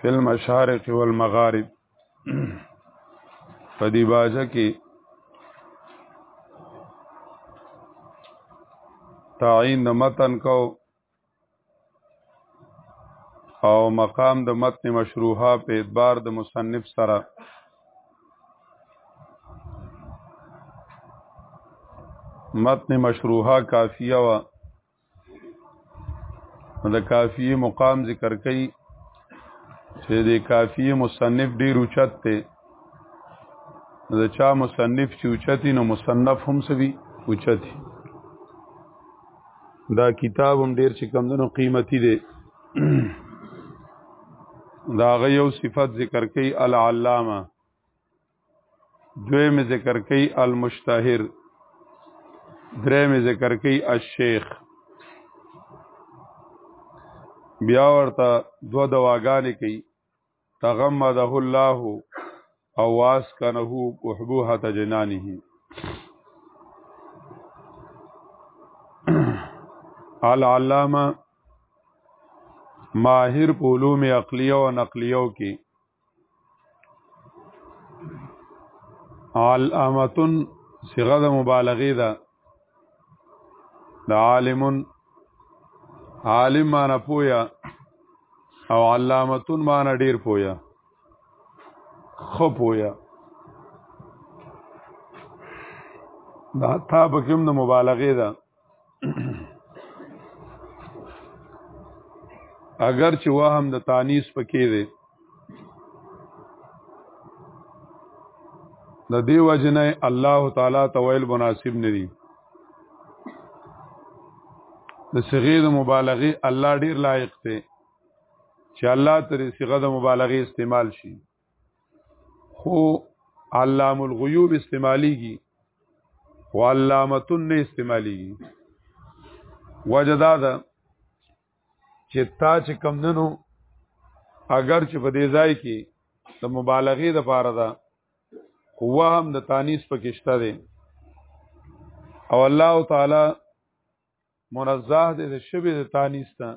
فی المشارق والمغارب په دی باجه کې تعین د متن کو او مقام د متن مشروحه په اعتبار د مصنف سره متن مشروحه کافیه و د کافیه مقام ذکر کوي چې د کافیه مصنف ډیر اوچت دی د چا مصنف چې اوچتی نو مصنف هم سوي اوچتی دا کتاب هم ډیر چې کم دنو قیمتي دی دا غيو صفت ذکر کوي العلامه دوی می ذکر کوي المشتهر درې می ذکر کوي الشیخ بیا ورته دو دواګانې کوي تغمده الله او واس کنه وحبوه تجنانه العلامه ماهر په علوم عقلیه او نقلیه کې علامتن صيغه د مبالغه ده د عالمون عالم معنا پویا او علامتون معنا ډیر پویا خو پویا دا تا بکم د مبالغه ده اگر چې وهم د تانیس پکې دی د دې وجنه الله تعالی تویل مناسب ندي د صيغه د مبالغه الله ډیر لایق دی چې الله ترې صيغه د مبالغه استعمال شي خو علام الغیوب استعمالیږي خو علامتون نه استعمالیږي وجه دا ده چې تا چې کم ننو اگر چې په دې ځای کې د مبالغې د پاره ده قوه هم د تانیس پکې شته دی او الله تعالی منزه دې د شبه د تانیس ته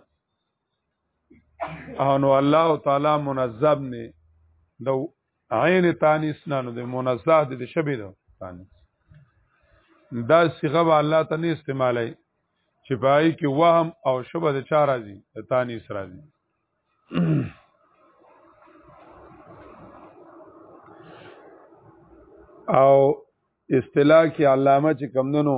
او نو الله تعالی منزب نه د عین تانیس نه نو د منزه دې د شبه د تانیس دا صيغه به الله ته نه استعمالای چې پای کې وهم او شبه د چا راځي د تانیس راځي او اصطلاح کې علامه چې کمندنو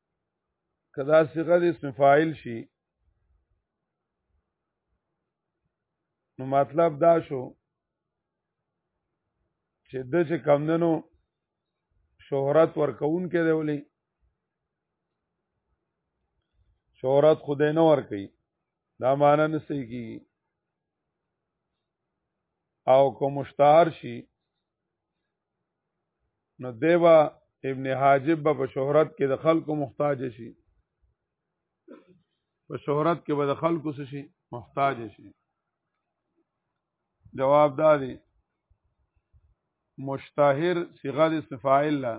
کدا صيغه د اسم فاعل شي نو مطلب دا شو چې د چې کمندنو شهرت ورکون کې دی ولي شهرت خدای نه ور کوي دا معنی نه صحیح کیږي او کوم مشتهر شي نو دیوا ابن حاجب به په شهرت کې د خلکو محتاج شي په شهرت کې به د خلکو څه شي محتاج شي جواب دا دی مشتهر صيغه د فاعل لا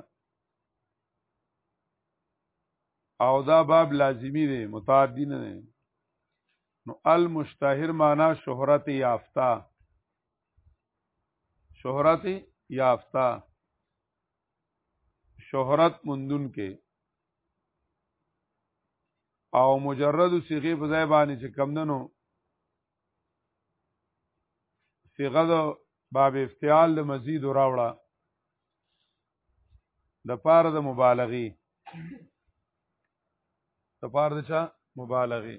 او دا باب لازمی دی متعدی نه دی نو المشتهر معنا شهرت یافتا شهرت یافتا شهرت مندون کې او مجرد صيغه په ځای باندې چې کم دنو صيغه د باب افتعال د مزید راوړه د پاره د مبالغي د پاره د چا مبالغي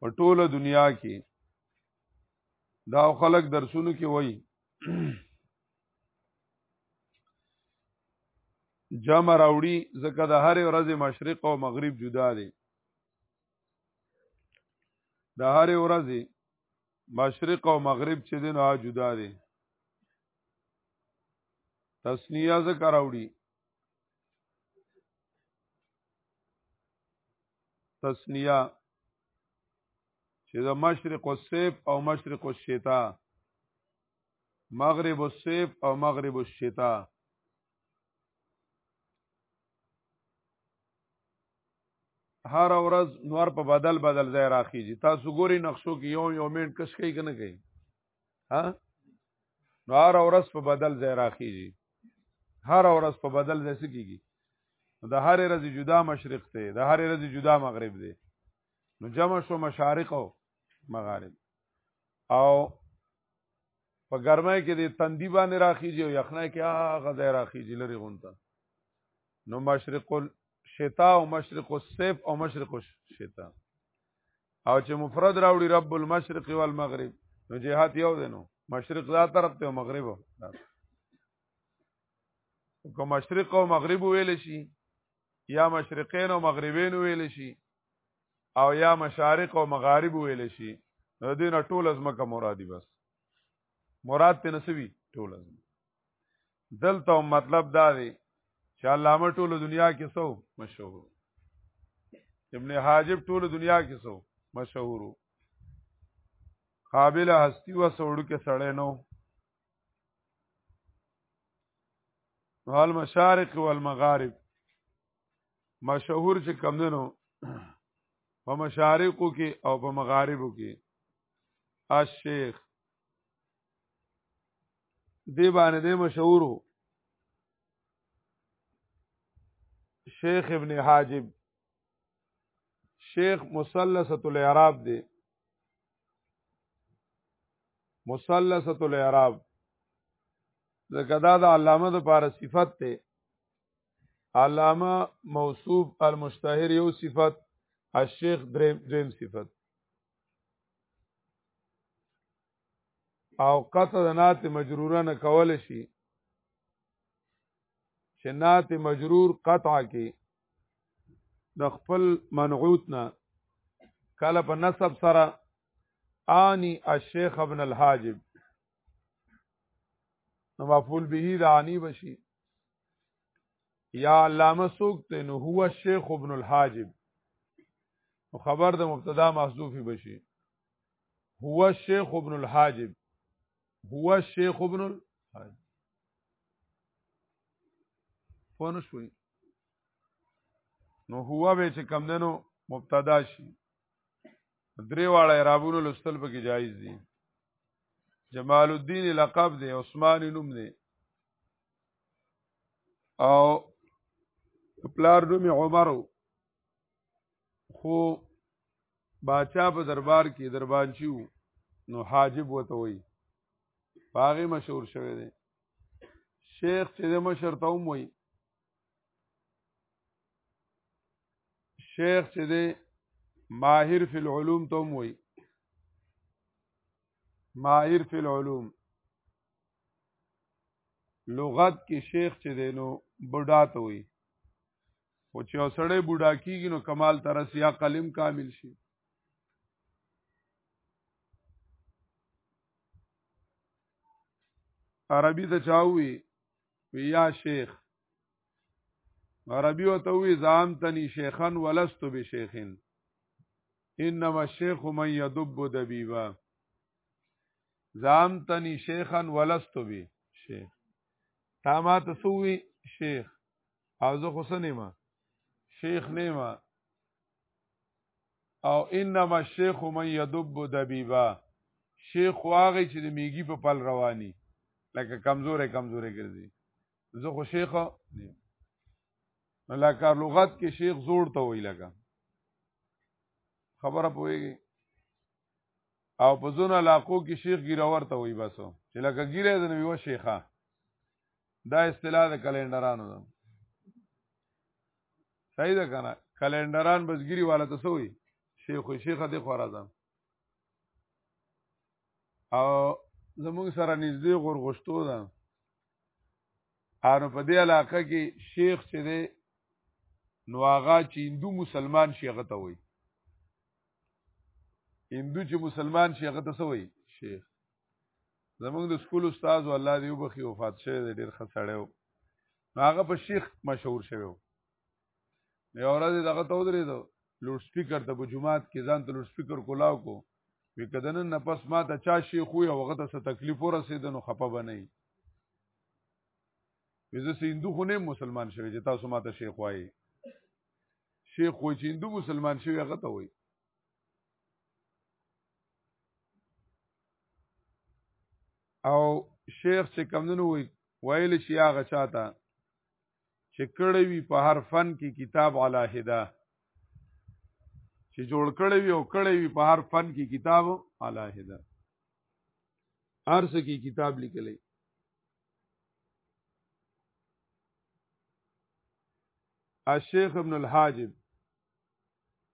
په ټوله دنیا کې دا خلک درسونو کې وایي جمع راوړي ځکه د هرې ورځې مشرق او مغرب جدا دي د هرې ورځې مشرق او مغرب چې دین ها جدا دي تسنیه ذکر اوړي تسنیه چې د مشرق السیف او مشرق الشتا مغرب السیف او مغرب الشتا هر ورځ نور په بدل بدل ځای راخیږي تاسو ګوري نقشو کې یو یو منټ کس کوي کنه کوي ها نو هر ورځ په بدل ځای راخیږي هر ورځ په بدل ځای سکیږي د هر ورځ جدا مشرق ته د هر ورځ جدا مغرب دی نو جمع شو مشارق او مغارب او په ګرمه کې د تندی باندې راخیږي او یخنه کې هغه ځای راخیږي لري غونته نو مشرق الشتاء او مشرق الصيف او مشرق الشتاء او چې مفرد راوړي رب المشرق والمغرب نو جهات یو دی نو مشرق دا طرف ته او مغرب کو مشرق او مغرب ویل شي یا مشرقین او مغربین ویل شي او یا مشارق او مغارب ویل شي نو دې نه ټول ازمکه مرادي بس مراد ته نسوي ټول ازمکه دلته مطلب دا دی چې علامه ټول دنیا کې سو مشهور ابن حاجب ټول دنیا کې سو مشهور قابل هستی و سوړو کې سړی نو والمشارق والمغارب مشهور چې کم دنو په مشارقو کې او په مغاربو کې الشیخ دی باندې دی مشهور شیخ ابن حاجب شیخ مثلثه الاعراب دی مثلثه الاعراب زکه دا د علامه د پاره صفت ته علامه موصوف المشتهر یو صفت الشیخ دریم دریم صفت او قطع د نات مجروره نه کول شي چې نات مجرور قطع کې د خپل منعوت نه کله په نسب سره آنی الشیخ ابن الحاجب نو مفعول به د انی بشي یا علامه سوک ته نو هو شیخ ابن الحاجب خبر د مبتدا محذوفی بشي هو شیخ ابن الحاجب هو شیخ ابن الحاجب پونه شوي نو هو به چې کم دنو مبتدا شي درې واړه اعرابونو لوستل پکې جایز دي جمال الدین لقب دی عثمان نوم دی او پلار نوم عمر خو باچا په دربار کې دربانچی وو نو حاجب وته وي باغې مشهور شوی دی شیخ چې د مشر ته هم وي شیخ چې دی ماهر فی العلوم ته هم وي ماهر فی العلوم لغت کې شیخ چې دی نو بوډا ته وي خو چې اوسړی بوډا کیږي نو کمال ترس یا قلم کامل شي عربي ته چاوي یا شیخ عربي او ته وي زام تني شیخن ولست به شیخین انما الشیخ من یدب دبیبا زامتنی شیخا ولست به شیخ تا ما ته سووي شیخ او زه خو سنې ما شیخ نه ما او انما الشیخ من یدب دبیبا شیخ واغی چې د میګي په پل رواني لکه کمزورې کمزورې ګرځي زه خو شیخ نه نو لکه لغت کې شیخ زوړ ته وی لګا خبره پوهیږي او په ځون علاقو کې شیخ ګیره ورته وي بسو چې لکه ګیره د نبی و شیخه دا اصطلاح د کلندرانو ده صحیح ده کنه کلندران بسګری والا ته سوې شیخ شیخه د خورازم او زمونږ سره نږدې غورغشتو ده هر په دې علاقه کې شیخ چې دی نو هغه چې هندو مسلمان شیخ ته وایي هندو چې مسلمان شي هغه ته سوي شیخ زمونږ د سکول استاد الله دی وبخي وفات شوی دی ډیر خسړی و هغه په شیخ مشهور شوی و یو ورځ دغه ته ودرې دو لوډ سپیکر ته په جمعات کې ځان ته لوډ سپیکر کولاو کو وی کدن نه پس ما ته چا شیخ وي هغه ته څه تکلیف ورسېد نو خپه بنئ وزه سیندو خو نه مسلمان شوی چې تاسو ما ته شیخ وایي شیخ وای چې هندو مسلمان شوی هغه ته وای او شیخ چې کمندونو وای ویل شي هغه چاته چې کړه وی په هر فن کې کتاب علاهده چې جوړ کړی وي او کړی وي په هر فن کې کتاب علاهده ارس کې کتاب لیکلی الشيخ ابن الحاجب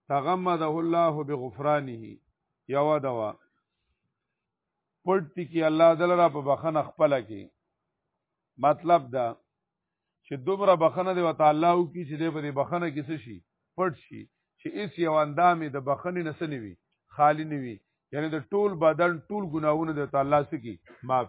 تغمده الله بغفرانه یو دوا پټ کی الله دل را په بخنه خپل کی مطلب دا چې دومره بخنه دی وتعالو کی چې دی په بخنه کې څه شي پټ شي چې اس یو اندامې د بخنې نه سنوي خالی نه وي یعنی د ټول بدن ټول ګناهونه د تعالی سکی معاف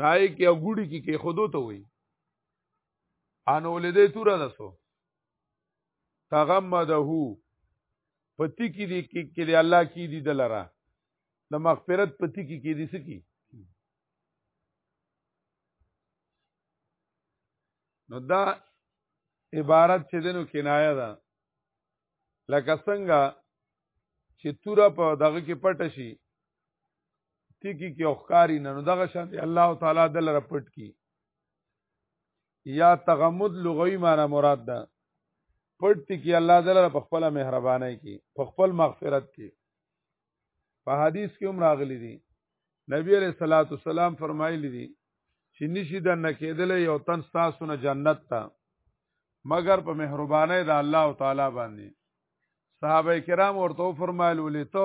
نای کې اګوړي کې کې خودو ته وي انو لیدې تور دسو تغمده پتی کې دي کې کې دي الله کې دي دلرا د مغفرت پتی کې کې دي سکی نو دا عبارت چې دنو کنایه ده لکه څنګه چې توره په دغه کې پټ شي تیکی کې اوخکاری نه نو دغه شان دی الله تعالی دل رپټ کی یا تغمد لغوی معنی مراد ده پټ تیکی الله دل په خپل مهرباني کې په خپل مغفرت کې په حدیث کې هم راغلی دی نبی علیہ الصلوۃ والسلام فرمایلی دی چې نشي د نکیدل یو تن تاسو نه جنت ته مگر په مهرباني د الله تعالی باندې صحابه کرام ورته فرمایل ولې ته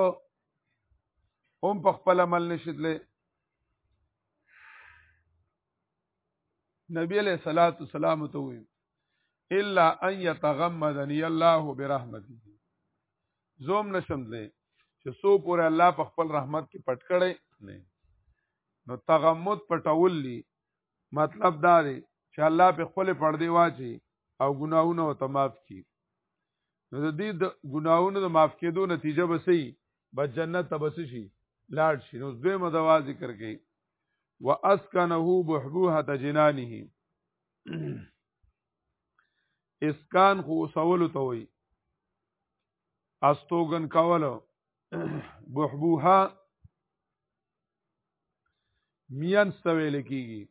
هم په خپل عمل نشیدلې نبی علیہ الصلوۃ والسلام ته وی الا ان يتغمدني الله برحمته زوم نشم دې چې سو پورې الله په خپل رحمت کې پټ کړي نه نو تغمد پټول لی مطلب دا دی چې الله په خپل پردې واچي او ګناهونه او تماف کی نو د دې د ګناونو د معاف کېدو نتیجه به سي به جنت ته بس شي لاړ شي نو دوی مدوا ذکر کوي واسکنه بحبوحه جنانه اسکان خو سوال ته وي استوګن کول بحبوحه میان سویل کیږي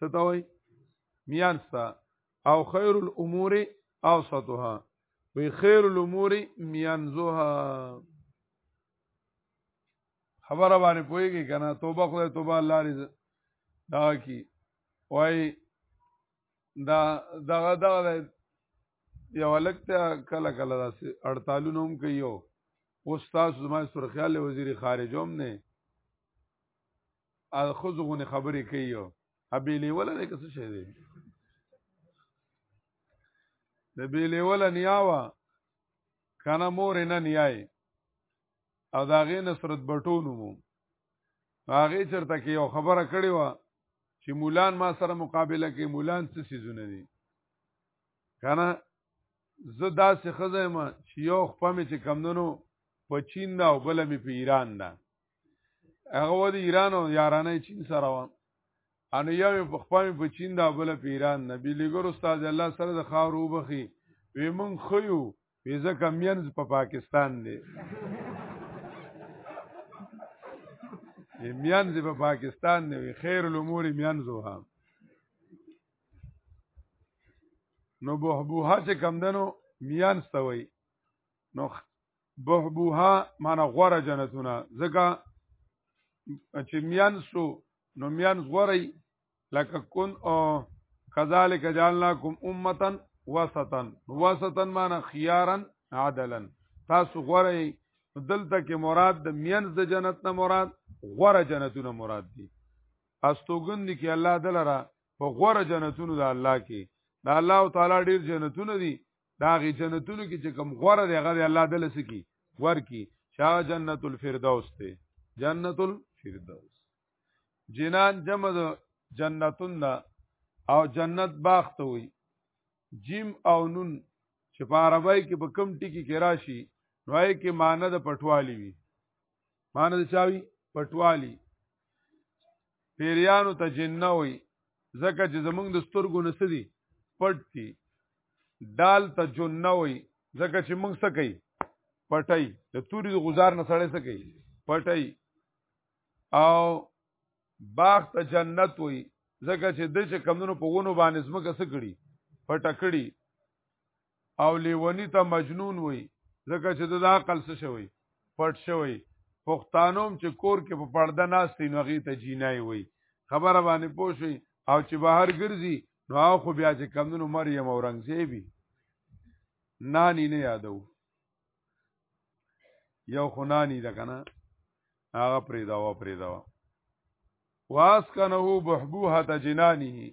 ستوي میانستا او خیر الامور اوسطها وی خیر الامور میانزها خبره باندې پويږي کنه توبه خدای توبه الله رز دا کی وای دا دغه دغه یو لکته کله کله داسې اړتالونه هم کوي او استاد زما سره خیال وزیر خارجوم نه ا خزو غونې خبرې کوي او بیلې ولا نه کس شي دی د بیلې ولا نیاوا کنه مور نه نیای او دا غې نصرت بټونو مو هغه چرته کې یو خبره کړې و چې مولان ما سره مقابله کې مولان څه سيزونه دي کنه زه داسې خزه ما چې یو خپمه چې کمندنو په چین دا او بل می په ایران دا هغه د ایران او یارانه چین سره و ان یو په خپل په چین دا بل په ایران نبی لګور استاد الله سره د خاور وبخي وی مون خيو وی زکه مینز په پاکستان دی مینز په پاکستان دی خیر الامور مینزو هم نو بهبوها چې کمدنو میان ستوي نو بحبوها معنی غوره جنتونه ځکه چې میان سو نو میان غوري لکه کن او کذالک جعلناکم امتا وسطا وسطا معنی خيارا عدلا تاسو غوري دلته کې مراد د میان د جنت نه مراد غوره جنتونه مراد دي استوګند کې الله دلرا په غوره جنتونو د الله کې د الله تعالی ډیر جنتونه دي دا غي جنتونو کې چې کوم غوړه دی هغه الله دل سکی ورکی شاه جنت الفردوس ته جنت الفردوس جنان جمع د جنتون دا او جنت باغ ته وي جیم او نون چې په عربی کې په کم ټکی کې راشي نوای کې معنی د پټوالی وي معنی د چاوي پټوالی پیریانو ته جننه وي ځکه چې زمونږ د سترګو نسدي پټ دي دال ته جننه وي ځکه چې موږ څه کوي پټي د توري د غزار نه سړې څه کوي پټي او باغ ته جنت وي ځکه چې د چې کمونو په غونو باندې زمکه څه کړي پټه کړي او لیونی ته مجنون وای ځکه چې د عقل څه شوی پټ شوی پښتانوم چې کور کې په پړده ناستې نو هغه ته جینای وای خبره باندې پوښي او چې بهر ګرځي نو هغه خو بیا چې کمونو مریم اورنګزیبي نانی نه یادو یو خو نانی ده کنه هغه پرې دا و پرې دا واسکنه بحبوحه جنانه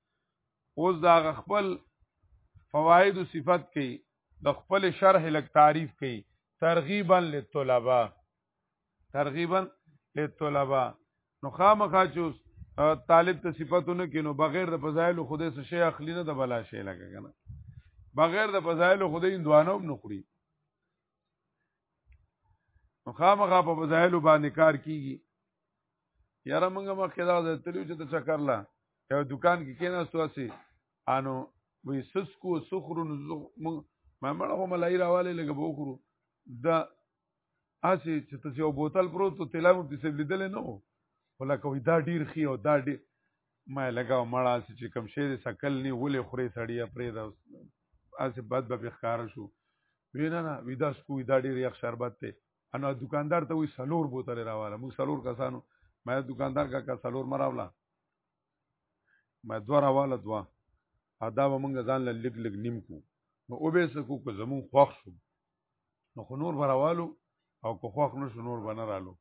اوس دا خپل فواید او صفت کې د خپل شرح لک تعریف کې ترغیبا للطلبه ترغیبا للطلبه نو خامخا چې طالب ته صفاتونه کې نو بغیر د فضایل خوده څه شی اخلي نه د بلا شی لګا کنه بغیر د فضایل خوده اندوانو نه خوري نو خامخا په فضایل باندې کار کیږي یاره مونږه مخکې دا د تلیو چې ته چکر لا یو دکان کې کېناستو هسې انو وایي سسکو سخرو نو مونږ ما مړه خو ملایي راوالی لږه به وخورو دا هسې چې ته یو بوتل پروت و تیلا مو پسې صاحب لیدلی نه و خو لکه وایي دا ډېر ښي او دا ډېر ما یې لګاو مړه هسې چې کوم شی دی سکل نی ولې خورې سړیه پرېږده هسې بد به پې ښکاره شو وی نه نه وی دا سکو دا ډېر یخ شربت دی انو دکاندار ته وی سلور بوتل راواله موږ سلور کسانو ما دکاندار کا کا سلور مراولا ما دوا راواله دوا ادا به موږ ځان له لګ لګ نیم کو نو او به سکو کو زمون خوښ شو نو خو نور براوالو او کو خوښ نو شو نور بنرالو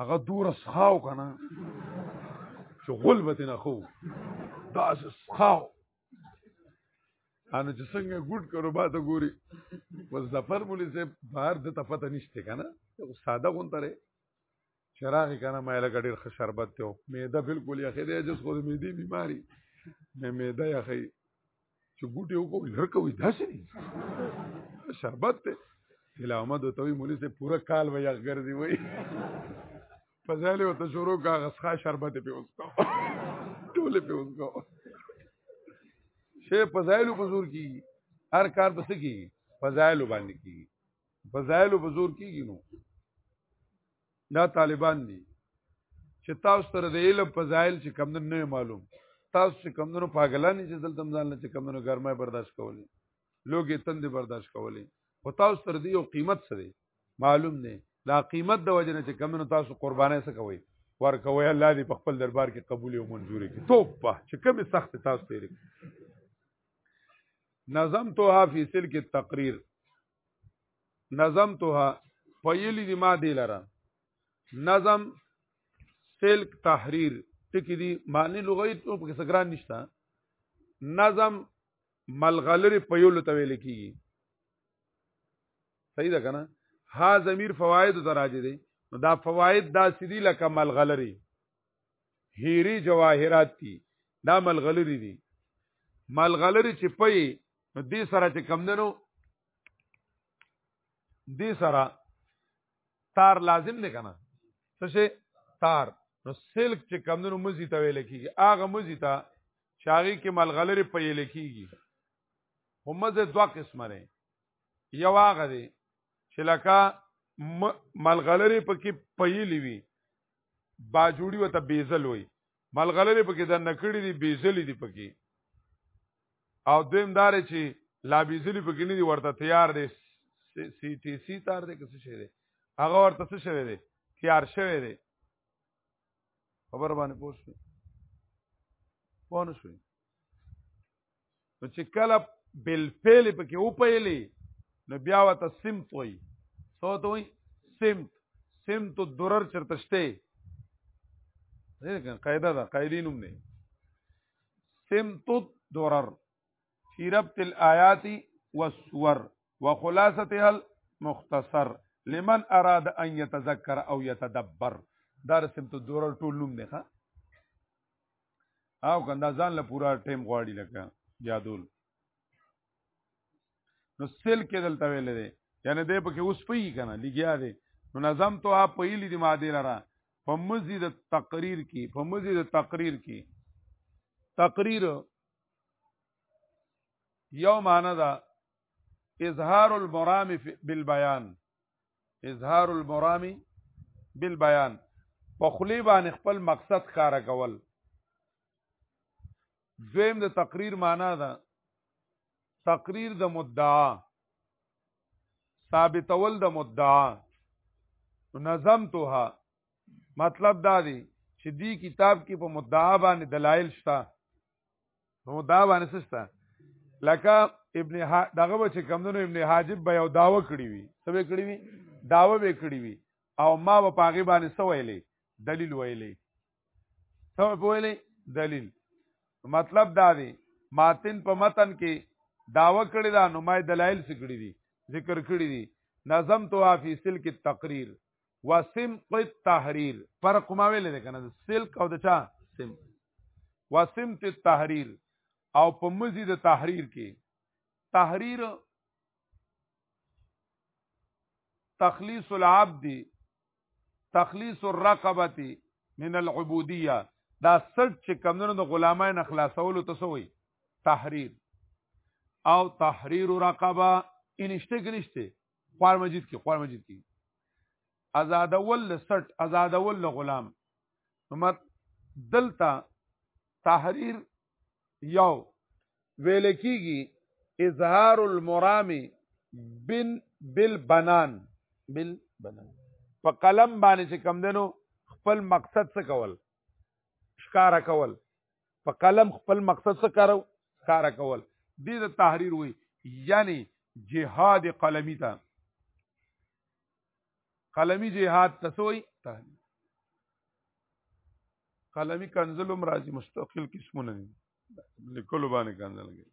هغه دور سخاو کنه شغل بتنه خو دا سخاو انو چې څنګه ګډ کړو با ته ګوري و ظفر مولي صاحب بهر د تفته نشته کنه ساده غونته لري چراغ کنه مې لګ ډیر ښه شربت ته مېده بالکل یې خې دې جس خو دې مېدی بیماری مې مېده یې خې چې ګوټي وکړي لړکه وي داسې نه شربت ته اله احمد ته وی مولي صاحب پورا کال وي غردي وي فضائل او تشورو کا غسخه شربت په اوس کو ټول په اوس کو شی فضائل په زور کی هر کار پس کی فضائل باندې کی فضائل په زور کیږي نو دا طالبان دي چې تاسو تر دې علم فضائل چې کم نه معلوم تاسو چې کم نه پاګلانی چې دلته ځان نه چې کم نه ګرمه برداشت کولی لوګي تند برداشت کولې او تاسو تر دې یو قیمت څه دی معلوم نه دا قیمت د وجنه چې کمنو تاسو قربانای څه کوي ورکوي الله دې په خپل دربار کې قبول او منزور کړي توپه چې کوم سخت تاسو تیرې نظم تو فی سل کې تقریر نظم تو پویلی دی ما دی لره نظم سلک تحریر ټکی دی معنی لغوی په سګران نشته نظم ملغلری په یو لته ویل کیږي صحیح ده کنه ها ضمیر فواید ته راځي دي نو دا فواید دا سدي لکه ملغلری هیری جواهرات دي دا ملغلری دي ملغلری چې پي نو دې سره چې کم دنو دې سره تار لازم نه کنه څه شي تار نو سلک چې کم دنو مزي ته ویل کیږي اغه مزي ته چاغي کې ملغلره پیل کیږي همزه دوا قسمه لري یو هغه دی چې لکه ملغلره پکې پیلې وي باجوړي وته بیزل وي ملغلره پکې د نکړې دي بیزلې دي پکې او دویم دار چې لا بیزلې پکې نه دي ورته تیار دي سی ټي سی تار دي څه شي دي هغه ورته څه شوی دی تیار شوی دی خبر باندې پوښتنه پونه شوي نو چې کله بل فعل پکې او پیلې نو بیا وته سمت وي سو ته وي سمت سمت درر چرته شته دغه قاعده ده قاعدینوم نه سمت درر فی ربط الآیات والسور وخلاصتها المختصر لمن اراد ان يتذكر او يتدبر دا رسم ته دور ټول نوم دی ښا او کنده ځان له پورا ټیم غواړي لکه یادول نو سل کې دلته ویل دی یعنی دې پکې اوس پی کنه لګیا دی نو نظم ته اپ پیلی دی ماده لرا په مزید تقریر کې په مزید تقریر کې تقریر یو معنی دا اظهار المرام بالبيان اظهار المرام بالبيان په خلی باندې خپل مقصد ښکارا کول دویم د تقریر معنا ده تقریر د مدعا ثابتول د مدعا نظمتها مطلب دا دی چې دی کتاب کې په مدعا باندې دلایل شته په مدعا باندې څه شته لکه ابن ها دغه به چې کمونو ابن حاجب به یو داوا کړی وي څه به کړی وي داوا به کړی وي او ما به پاغي باندې څه ویلې دلیل ویلې څه به ویلې دلیل مطلب دا دی ماتن په متن کې داوا کړی دا نو ما دلایل څه کړی دي ذکر کړی دي نظم تو افیسل کې تقریر وسم قد تحریر فرق ما ویل دي کنه سلک او د چا سم وسم ته تحریر او په مزید تحریر کې تحریر تخلیص العبد تخلیص الرقبه من العبودیه دا سټ چې کمونو د غلامای نه خلاصولو ته سوې تحریر او تحریر رقبه انشته کې نشته قرآن مجید کې قرآن مجید کې آزادول لسټ آزادول غلام مت دلتا تحریر یو ویل کیږي اظهار المرام بن بالبنان بالبنان په قلم باندې چې کم دنو خپل مقصد څه کول ښکارا کول په قلم خپل مقصد څه کارو کار کول دې د تحریر وي یعنی جهاد قلمی ته قلمی جهاد تسوي تحریر قلمی کنزل هم راځي مستقل قسمونه دي لیکلو باندې کنزل کې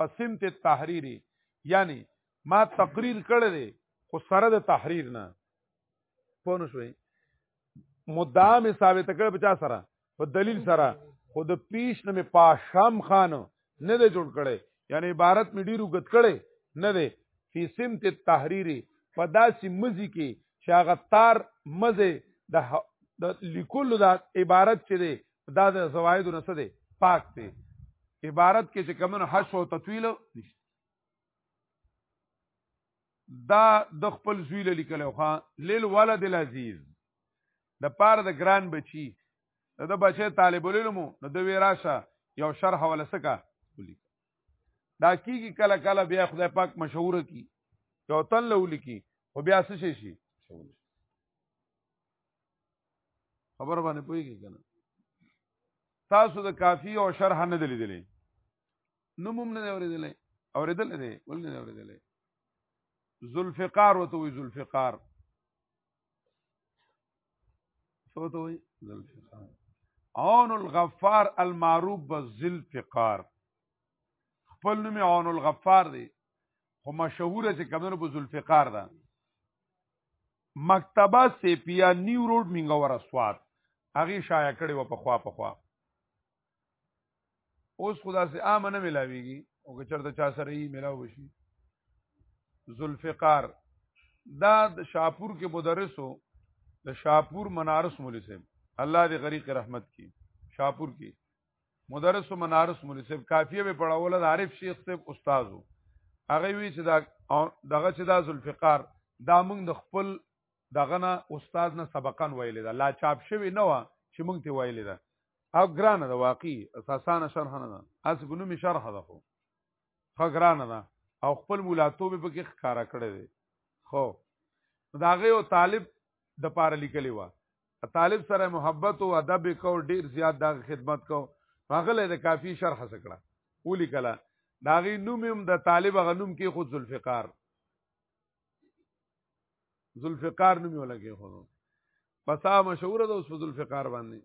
وسمت التحریر یعنی ما تقریر کړی دی خو سره د تحریر نه پوه نه شوئ مدعا مې ثابت کړ په چا سره په دلیل سره خو د پیش نه مې پاشام خان نه دی جوړ کړی یعنی عبارت مې ډیر وګت کړی نه دی فی سمت التحریر په داسې مزي کې چې هغه تار مزه د د لیکلو د عبارت چې دی دا د زوایدو نه څه دی پاک دی عبارت کې چې کمن حش او تطویل نشته دا د خپل زوی له لیکل خو لیل ولد العزیز د پاره د ګران بچی د بچی طالب العلم نو د ویراشه یو شرح ولا سکا ولیک دا کیږي کله کله بیا خدای پاک مشهور کی یو تل ولیکي او بیا څه شي شي خبر باندې پوهیږي کنه تاسو د کافی او شرح نه دلی دلی نموم نه اوریدل اوریدل نه ول نه اوریدل ذوالفقار وته وی ذوالفقار څه وته وی ذوالفقار عون الغفار المعروف بالذوالفقار خپل نوم عون الغفار دی خو مشهور چې کمنو په ذوالفقار ده مکتبه سیپیا نیو روډ مینګه ورسوات هغه شایع کړي و په خوا په خوا اوس خدا سي عام نه ملاويږي او که چرته چا سره یې ملاو وشي ذوالفقار دا د شاپور کې مدرسو د شاپور منارس مولوی صاحب الله دې غریق رحمت کی شاپور کې مدرس منارس مولوی صاحب کافیه به پڑھاوله د عارف شیخ صاحب استادو هغه وی چې دا دغه چې دا ذوالفقار دا موږ د خپل دغه نه استاد نه سبقان ویل دا لا چاپ شوی نه و چې موږ ته ویل دا او ګرانه دا واقعي اساسانه شرح نه ده اس ګنو می شرح ده خو خو ګرانه ده او خپل مولاتوب په کې ښکارا کړی دی خو دا غي او طالب د پاره لیکلی و طالب سره محبت او ادب کو ډیر زیات د خدمت کو هغه له کافی شرح سکړه اولی کلا داغي نوم هم د طالب غنوم کې خود ذوالفقار ذوالفقار نوم ولګي خو پسا مشهور ده اوس ذوالفقار باندې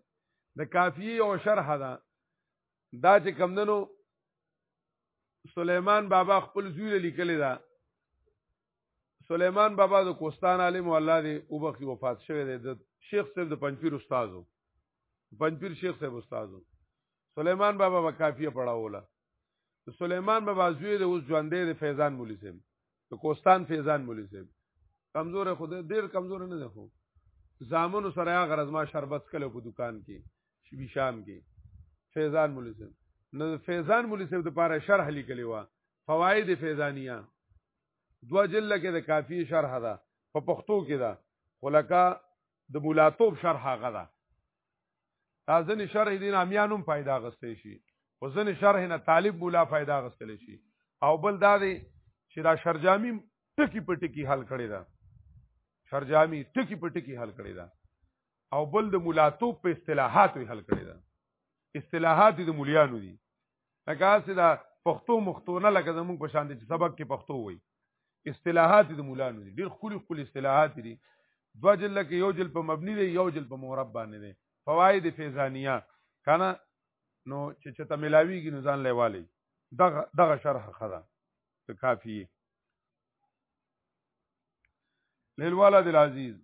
د کافی او شرح ده دا چې کمندنو سلیمان بابا خپل زوی لیکلی دا سلیمان بابا د کوستان عالم الله دی او بخي وفات شوی دی د شیخ صاحب د پنځپیر استادو پنځپیر شیخ صاحب استادو سلیمان بابا به کافیه پڑھاوله سلیمان بابا زوی د اوس ژوندې د فیضان مولوی صاحب د کوستان فیضان مولوی صاحب کمزور خو ډیر کمزور نه دی خو زامن سره یا غرض ما شربت کله په دکان کې شبي شام کې فیضان مولوی صاحب نو فیضان مولوی صاحب د پاره شرح لیکلی و فواید فیضانیه دو جلد کې د کافی شرح ده په پښتو کې ده خلکا د مولاتوب شرح هغه ده تازن شرح دین امیانم پیدا غستې شي وزن شرح نه طالب مولا پیدا غستل شي او بل دا دی چې دا شرجامی ټکی په ټکی حل کړی دا شرجامی ټکی په ټکی حل کړی دا او بل د مولاتوب په اصطلاحاتو حل کړی دا اصطلاحات د مولیانو دي لکه اسې دا پښتو مختونه لکه زموږ په شان دي چې سبق کې پښتو وایي اصطلاحات د مولانو دي ډېر خولي خولي اصطلاحات دي دو جل کې یو جل په مبني دی یو جل په مورب باندې دی فواید فیزانیه کنه نو چې چې ته ملاویږي نو ځان لیوالي دغه دغه شرح خدا ته کافی للولد العزیز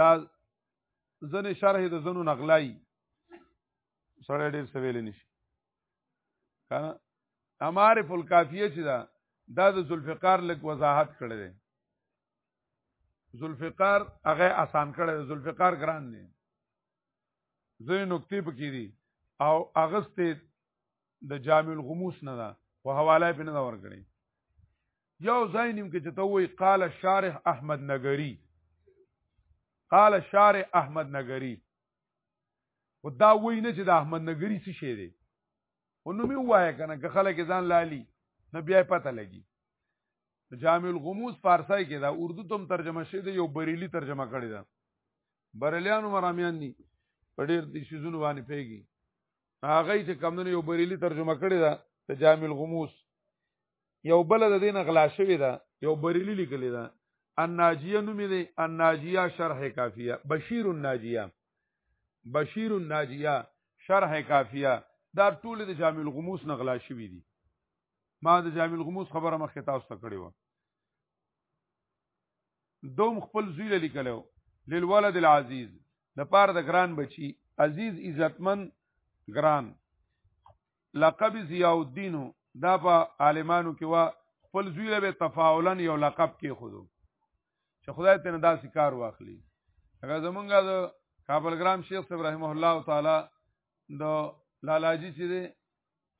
دا زن شرح د زنو نغلای سره ډیر سویل نشي کنه اماره فل کافیه چې دا دا د ذوالفقار لک وضاحت کړی دی ذوالفقار هغه آسان کړی دی ذوالفقار ګران دی زه نقطې پکې دي او اغسته د جامع الغموس نه ده او حواله په نه ورکړي یو ځای نیم کې چې ته وایي قال شارح احمد نګری قال شارح احمد نګری او دا وای نه چې د احمد نګری څه شی دی او نو می وای کنه که خلک ځان لالی نه بیا پته لګي جامع الغموس فارسی کې دا اردو تم ترجمه شوی دی یو بریلی ترجمه کړی دا بریلیانو مرامیان دي په ډیر دي شیزونو باندې پیږي هغه چې کمونه یو بریلی ترجمه کړی دا د جامع الغموس یو بل د دین غلا شوی دا یو بریلی لیکلی دا الناجیه نومې دی الناجیه شرح کافیه بشیر الناجیه بشیر الناجیه شرح کافیه دا ټول د جامع الغموس نه غلا شوی دي ما د جامع الغموس خبره مخکې تاسو ته کړې و دوم خپل زوی لیکلو للولد العزیز د پاره د ګران بچي عزیز عزتمن ګران لقب ضیاء الدین دا په عالمانو کې وا خپل زوی له تفاعلا یو لقب کې خودو چې خدای ته نه داسې کار واخلي هغه زمونږه د کابل ګرام شیخ ابراهیم الله تعالی د لالاجی چې دی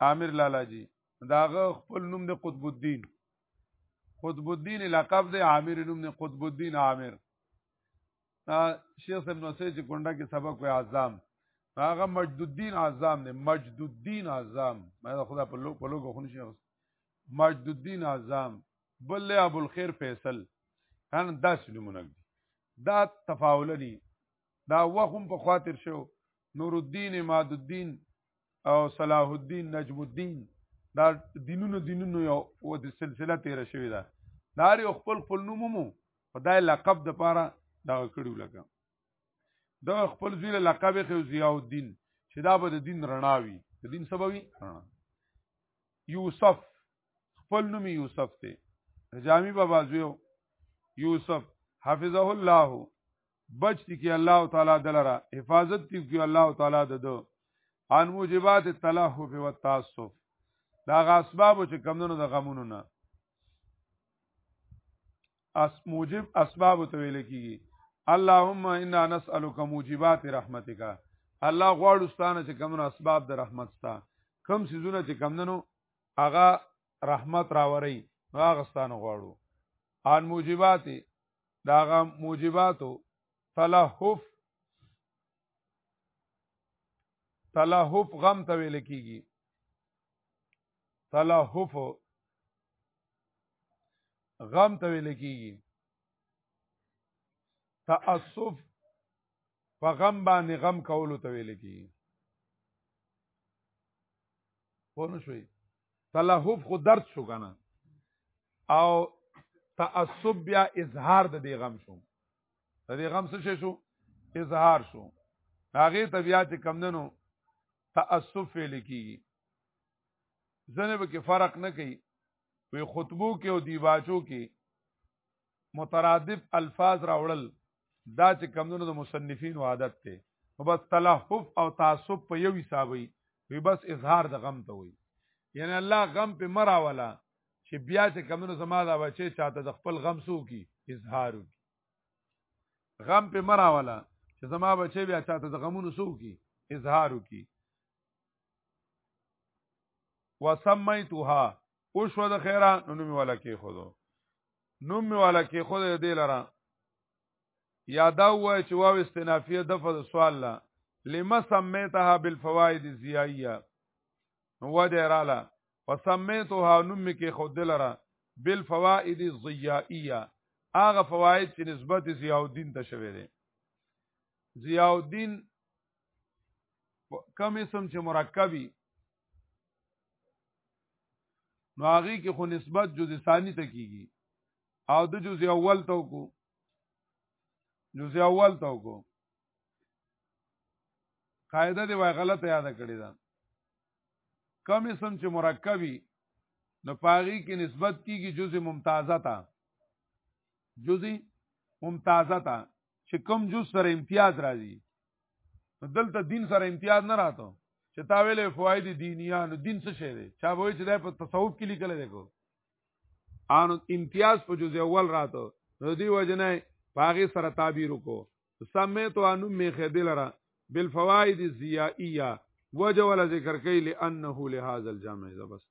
عامر لالاجی داغه خپل نوم د قطب الدین قطب الدین لقب د عامر نوم د قطب الدین عامر شیخ صاحب نو سې چې کونډه کې سبق وي اعظم هغه مجد الدین اعظم نه مجد الدین اعظم مې خدا په لوګ په لوګ خو نشي مجد الدین اعظم بل ابو الخير فیصل کان داس نمونه دي دا تفاولني دا وهم په خاطر شو نور الدین اماد الدین او صلاح الدین نجم الدین دا دینونو دینونو یو و د سلسله تیر شوی دا دار یو خپل خپل نومو خدای لقب د پاره دا کړیو لګا دا خپل زوی لقب خو ضیاء الدین چې دا به د دین رڼاوي د دین سبوي یوسف خپل نوم یوسف ته جامی بابا زوی یوسف حفظه الله بچ دي کې الله تعالی دلرا حفاظت دي کې الله تعالی د دو ان موجبات التلهف والتاسف دا غ اسباب چې کمونو د غمونو نه اس موجب اسباب ته ویل کیږي اللهم انا نسالک موجبات رحمتک الله غواړو ستانه چې کمونو اسباب د رحمت ستا کم سيزونه چې کمونو هغه رحمت راوري هغه ستانه غواړو ان موجبات دا غا موجباتو تلهف تلهف غم ته ویل کیږي تلهف غم ته ویل کیږي تاسف په غم باندې غم کولو ته ویل کیږي پوه شوي تلهف خو درد شو کنه او تعصب بیا اظهار د دې غم شو د دې غم څه شو اظهار شو هغه طبيعت کم دنو تعصب فعل کیږي ځنه به کې فرق نه کوي وي خطبو کې او دیواچو کې مترادف الفاظ راوړل دا چې کمونو د مصنفین عادت ته نو بس تلهف او تعصب په یو حسابي وی بس اظهار د غم ته وي یعنی الله غم په مرا ولا چې بیا چې کمونو زما دا بچي چاته د خپل غم سو کی اظهار کی غم په مرا ولا چې زما بچي بیا چاته د غمونو سو کی اظهار کی وسمیتها او شو د خیره نو نوم والا کې خود نوم والا کې خود دې لره یادا وای چې واو استنافیه دفع د سوال لا لما سمیتها بالفوائد الزیایه نو وجه رااله فسمیتها نوم کې خود لره بالفوائد الضیائیه هغه فواید چې نسبت ضیاء الدین ته شوی دی ضیاء الدین کم اسم چې مرکبي نو هغه کې خو نسبت جز ثانی ته کیږي او د جز اول ته کو جز اول ته کو قاعده دی وای غلطه یاد کړی دا کم اسم چې مرکبي نو پاغي کې نسبت کیږي جز ممتازه ته جز ممتازه ته چې کم جز سره امتیاز راځي دلته دین سره امتیاز نه راته چې تا ویلې فواید دینیا نو دین څه شی دی چا وایي چې دا په تصوف کې لیکل دی کو ان امتیاز په جزء اول راته نو دی وجنه پاغي سره تعبیر کو سمیت انو می خدل را بالفوائد الزیائیه وجه ولا ذکر کوي لانه لهذا الجامع زبست